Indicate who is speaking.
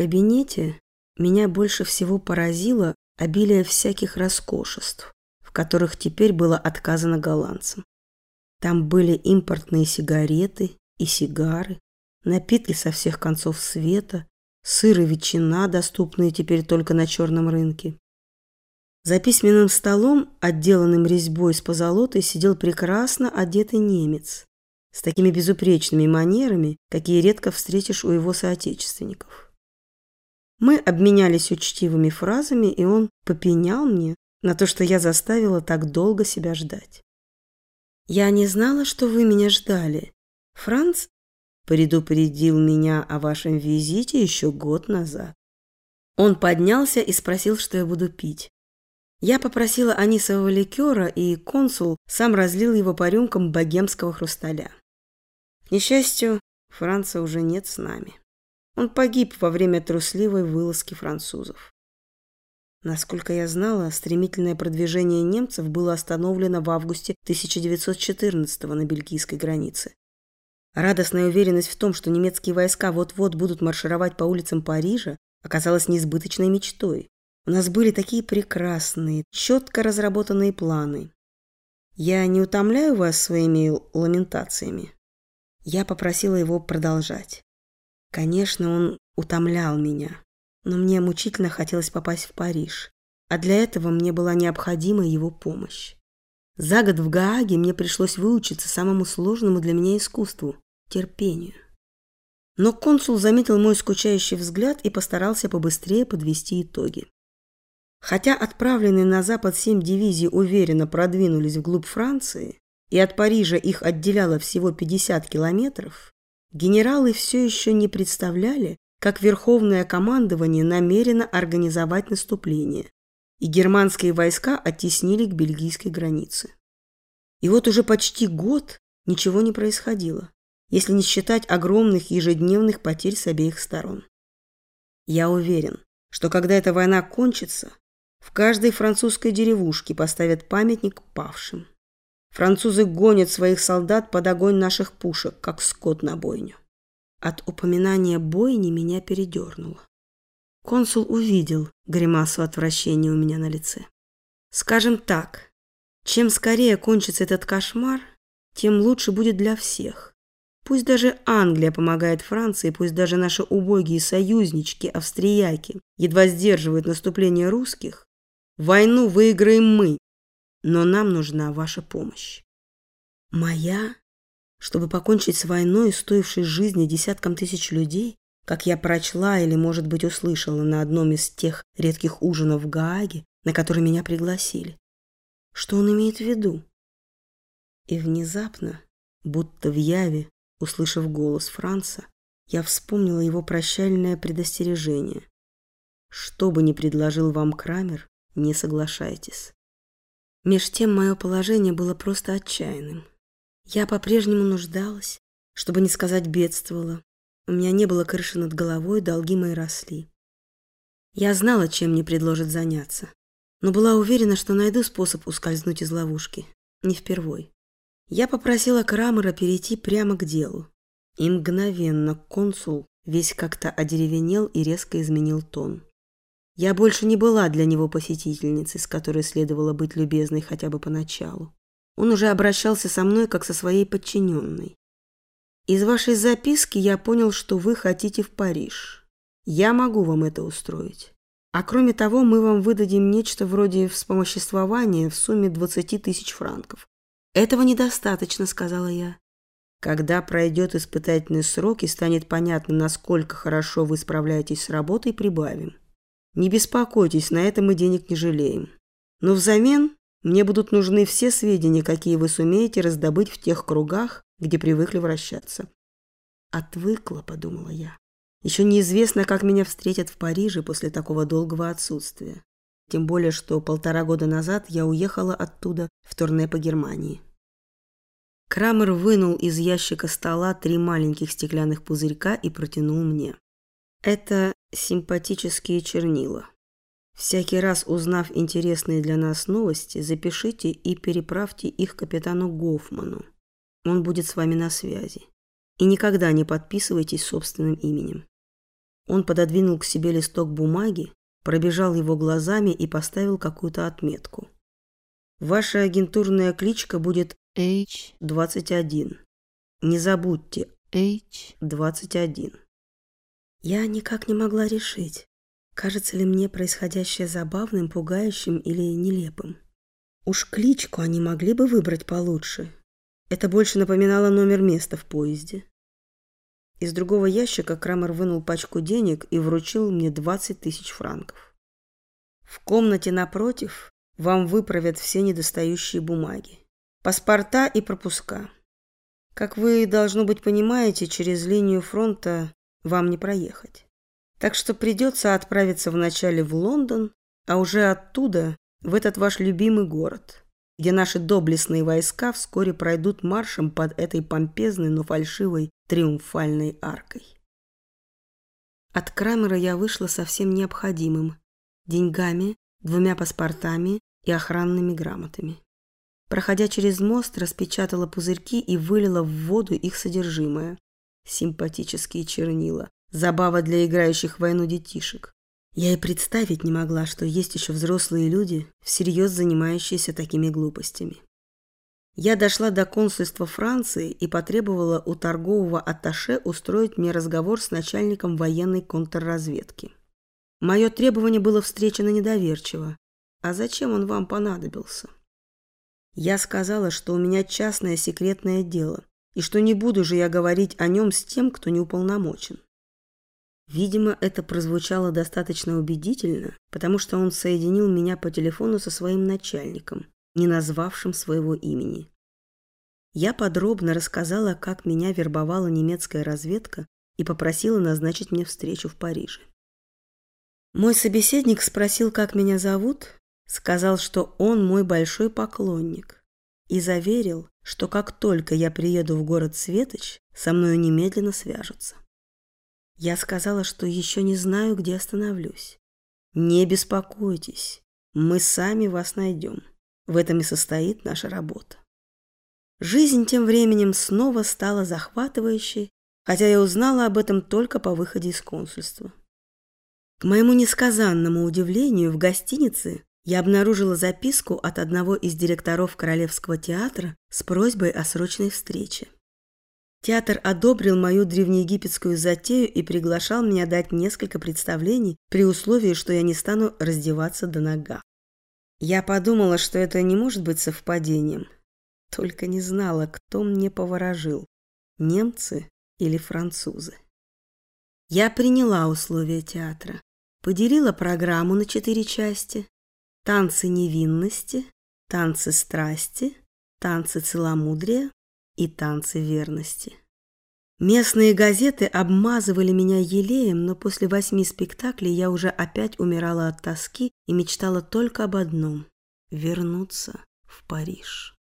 Speaker 1: кабинете меня больше всего поразило обилие всяких роскошеств, в которых теперь было отказано голландцам. Там были импортные сигареты и сигары, напитки со всех концов света, сыр и ветчина, доступные теперь только на черном рынке. За письменным столом, отделанным резьбой с позолотой, сидел прекрасно одетый немец с такими безупречными манерами, какие редко встретишь у его соотечественников. Мы обменялись учтивыми фразами, и он попенял мне на то, что я заставила так долго себя ждать. «Я не знала, что вы меня ждали. Франц предупредил меня о вашем визите еще год назад. Он поднялся и спросил, что я буду пить. Я попросила анисового ликера, и консул сам разлил его по рюмкам богемского хрусталя. К несчастью, Франца уже нет с нами. Он погиб во время трусливой вылазки французов. Насколько я знала, стремительное продвижение немцев было остановлено в августе 1914 на бельгийской границе. Радостная уверенность в том, что немецкие войска вот-вот будут маршировать по улицам Парижа, оказалась несбыточной мечтой. У нас были такие прекрасные, четко разработанные планы. Я не утомляю вас своими ламентациями. Я попросила его продолжать. Конечно, он утомлял меня, но мне мучительно хотелось попасть в Париж, а для этого мне была необходима его помощь. За год в Гааге мне пришлось выучиться самому сложному для меня искусству – терпению. Но консул заметил мой скучающий взгляд и постарался побыстрее подвести итоги. Хотя отправленные на запад семь дивизий уверенно продвинулись вглубь Франции, и от Парижа их отделяло всего 50 километров, генералы все еще не представляли, как Верховное командование намерено организовать наступление, и германские войска оттеснили к бельгийской границе. И вот уже почти год ничего не происходило, если не считать огромных ежедневных потерь с обеих сторон. Я уверен, что когда эта война кончится, в каждой французской деревушке поставят памятник павшим. Французы гонят своих солдат под огонь наших пушек, как скот на бойню. От упоминания бойни меня передернуло. Консул увидел гримасу отвращения у меня на лице. Скажем так, чем скорее кончится этот кошмар, тем лучше будет для всех. Пусть даже Англия помогает Франции, пусть даже наши убогие союзнички, австрияки, едва сдерживают наступление русских, Войну выиграем мы, но нам нужна ваша помощь. Моя? Чтобы покончить с войной, стоившей жизни десяткам тысяч людей, как я прочла или, может быть, услышала на одном из тех редких ужинов в Гааге, на который меня пригласили. Что он имеет в виду? И внезапно, будто в яве, услышав голос Франца, я вспомнила его прощальное предостережение. Что бы ни предложил вам Крамер, не соглашайтесь. Меж тем мое положение было просто отчаянным. Я по-прежнему нуждалась, чтобы не сказать бедствовала. У меня не было крыши над головой, долги мои росли. Я знала, чем мне предложат заняться, но была уверена, что найду способ ускользнуть из ловушки. Не впервой. Я попросила Крамера перейти прямо к делу. И мгновенно консул весь как-то одеревенел и резко изменил тон. Я больше не была для него посетительницей, с которой следовало быть любезной хотя бы поначалу. Он уже обращался со мной, как со своей подчиненной. Из вашей записки я понял, что вы хотите в Париж. Я могу вам это устроить. А кроме того, мы вам выдадим нечто вроде вспомоществования в сумме 20 тысяч франков. Этого недостаточно, сказала я. Когда пройдет испытательный срок и станет понятно, насколько хорошо вы справляетесь с работой, прибавим. Не беспокойтесь, на это мы денег не жалеем. Но взамен мне будут нужны все сведения, какие вы сумеете раздобыть в тех кругах, где привыкли вращаться. Отвыкла, подумала я. Еще неизвестно, как меня встретят в Париже после такого долгого отсутствия. Тем более, что полтора года назад я уехала оттуда в турне по Германии. Крамер вынул из ящика стола три маленьких стеклянных пузырька и протянул мне. Это симпатические чернила. Всякий раз узнав интересные для нас новости, запишите и переправьте их капитану Гофману. Он будет с вами на связи. И никогда не подписывайтесь собственным именем. Он пододвинул к себе листок бумаги, пробежал его глазами и поставил какую-то отметку. Ваша агентурная кличка будет H21. Не забудьте H21. Я никак не могла решить, кажется ли мне происходящее забавным, пугающим или нелепым. Уж кличку они могли бы выбрать получше. Это больше напоминало номер места в поезде. Из другого ящика Крамер вынул пачку денег и вручил мне 20 тысяч франков. В комнате напротив вам выправят все недостающие бумаги. Паспорта и пропуска. Как вы, должно быть, понимаете, через линию фронта вам не проехать. Так что придется отправиться вначале в Лондон, а уже оттуда в этот ваш любимый город, где наши доблестные войска вскоре пройдут маршем под этой помпезной, но фальшивой триумфальной аркой. От Крамера я вышла совсем необходимым – деньгами, двумя паспортами и охранными грамотами. Проходя через мост, распечатала пузырьки и вылила в воду их содержимое. Симпатические чернила. Забава для играющих в войну детишек. Я и представить не могла, что есть еще взрослые люди, всерьез занимающиеся такими глупостями. Я дошла до консульства Франции и потребовала у торгового атташе устроить мне разговор с начальником военной контрразведки. Мое требование было встречено недоверчиво. А зачем он вам понадобился? Я сказала, что у меня частное секретное дело, и что не буду же я говорить о нем с тем, кто не уполномочен. Видимо, это прозвучало достаточно убедительно, потому что он соединил меня по телефону со своим начальником, не назвавшим своего имени. Я подробно рассказала, как меня вербовала немецкая разведка и попросила назначить мне встречу в Париже. Мой собеседник спросил, как меня зовут, сказал, что он мой большой поклонник и заверил, что как только я приеду в город Светоч, со мною немедленно свяжутся. Я сказала, что еще не знаю, где остановлюсь. Не беспокойтесь, мы сами вас найдем. В этом и состоит наша работа. Жизнь тем временем снова стала захватывающей, хотя я узнала об этом только по выходе из консульства. К моему несказанному удивлению, в гостинице я обнаружила записку от одного из директоров Королевского театра с просьбой о срочной встрече. Театр одобрил мою древнеегипетскую затею и приглашал меня дать несколько представлений при условии, что я не стану раздеваться до нога. Я подумала, что это не может быть совпадением, только не знала, кто мне поворожил – немцы или французы. Я приняла условия театра, поделила программу на четыре части – танцы невинности, танцы страсти, танцы целомудрия, и танцы верности. Местные газеты обмазывали меня елеем, но после восьми спектаклей я уже опять умирала от тоски и мечтала только об одном – вернуться в Париж.